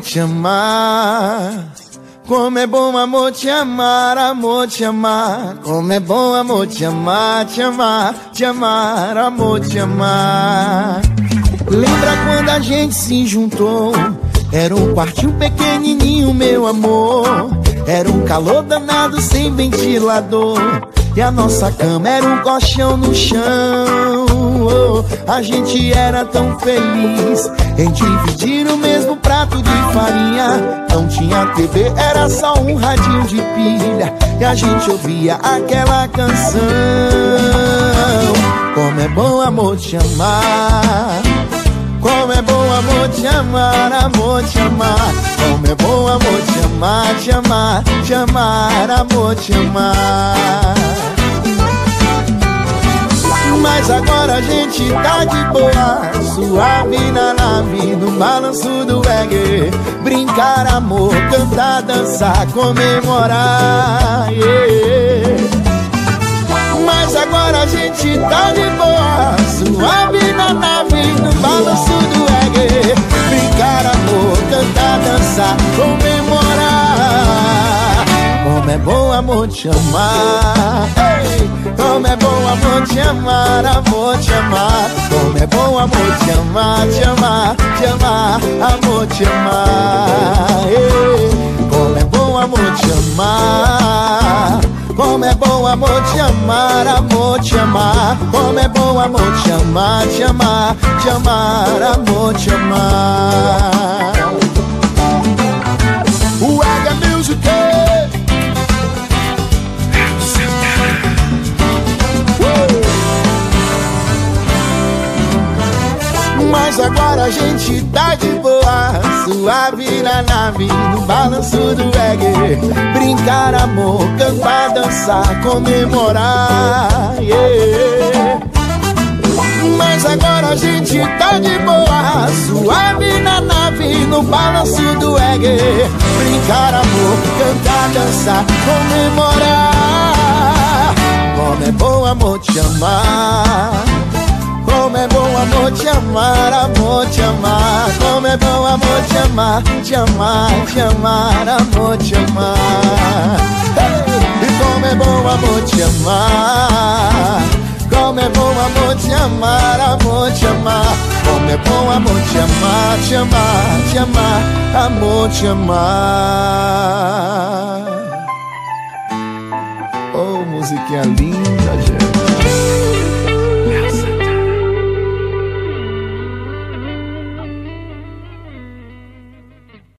te amar. Como é bom amor te amar, amor te amar. Como é bom amor te amar, te amar, te amar, amor te amar. Lembra quando a gente se juntou? Era um quartinho pequenininho, meu amor. Era um calor danado sem ventilador. E a nossa cama era um colchão no chão. Oh, a gente era tão feliz em dividir o de farinha. Não tinha TV, era só um radinho de pilha. E a gente ouvia aquela canção. Como é bom amor te amar. Como é bom amor te amar, amor te amar. Como é bom amor te amar, te amar, te amar, amor te amar. Mas agora a gente tá de boa, suave na nave, no balanço do reggae. Brincar, amor, cantar, dançar, comemorar. Yeah. É bom amor te amar. Ei, como é bom amor te amar, amor te amar. Como é bom amor te amar, te amar, te amar, amor te amar. Ei, como é bom amor te amar. Como é bom amor te amar, amor te amar. Como é bom amor te amar, te amar, te amar, amor te amar. Mas agora a gente tá de boa. Suave na nave, no balanço do reggae. Brincar, amor, cantar, dançar, comemorar yeah. Mas agora a gente tá de boa. Suave na nave, no balanço do reggae. Brincar, amor, cantar, dançar, comemorar. Como é bom, amor, te amar amar, amor te amar. Como é bom amor te amar, te amar, te amar, amor te amar. E como é bom amor te amar. Como é bom amor te amar, amor te amar. Como é bom amor te amar, te amar, te amar, amor te amar. Oh, musiquinha linda, gente